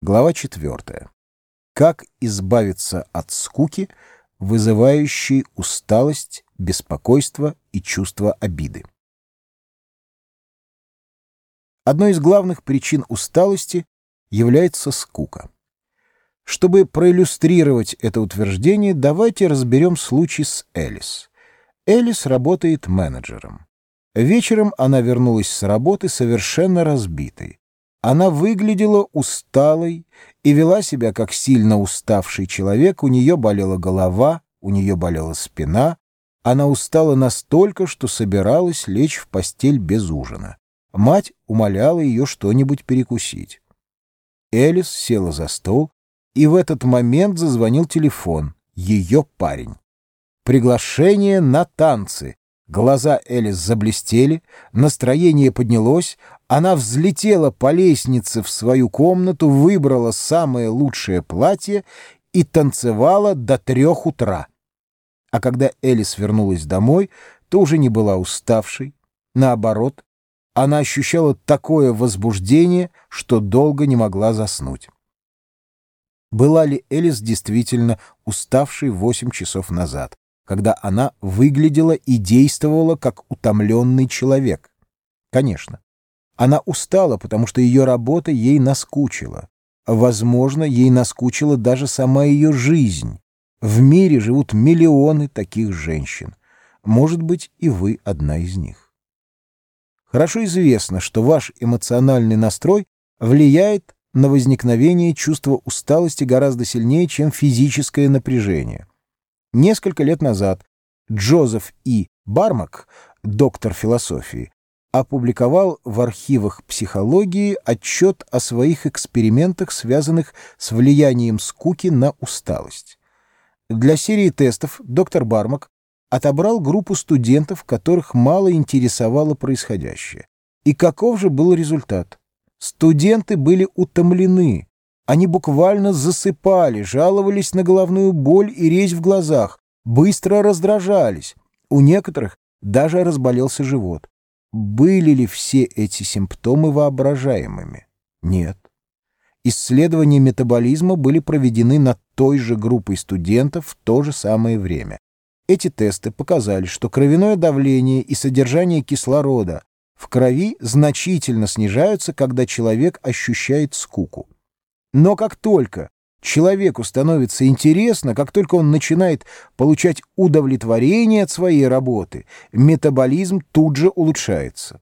Глава 4. Как избавиться от скуки, вызывающей усталость, беспокойство и чувство обиды? Одной из главных причин усталости является скука. Чтобы проиллюстрировать это утверждение, давайте разберем случай с Элис. Элис работает менеджером. Вечером она вернулась с работы совершенно разбитой. Она выглядела усталой и вела себя как сильно уставший человек. У нее болела голова, у нее болела спина. Она устала настолько, что собиралась лечь в постель без ужина. Мать умоляла ее что-нибудь перекусить. Элис села за стол, и в этот момент зазвонил телефон. Ее парень. Приглашение на танцы. Глаза Элис заблестели, настроение поднялось, она взлетела по лестнице в свою комнату, выбрала самое лучшее платье и танцевала до трех утра. А когда Элис вернулась домой, то уже не была уставшей. Наоборот, она ощущала такое возбуждение, что долго не могла заснуть. Была ли Элис действительно уставшей восемь часов назад? Когда она выглядела и действовала как утомленный человек. Конечно, она устала, потому что ее работа ей наскучила. Возможно, ей наскучила даже сама ее жизнь. В мире живут миллионы таких женщин. Может быть, и вы одна из них. Хорошо известно, что ваш эмоциональный настрой влияет на возникновение чувства усталости гораздо сильнее, чем физическое напряжение. Несколько лет назад Джозеф И. Бармак, доктор философии, опубликовал в архивах психологии отчет о своих экспериментах, связанных с влиянием скуки на усталость. Для серии тестов доктор Бармак отобрал группу студентов, которых мало интересовало происходящее. И каков же был результат? Студенты были утомлены, они буквально засыпали, жаловались на головную боль и резь в глазах, быстро раздражались. У некоторых даже разболелся живот. Были ли все эти симптомы воображаемыми? Нет. Исследования метаболизма были проведены над той же группой студентов в то же самое время. Эти тесты показали, что кровяное давление и содержание кислорода в крови значительно снижаются, когда человек ощущает скуку. Но как только человеку становится интересно, как только он начинает получать удовлетворение от своей работы, метаболизм тут же улучшается.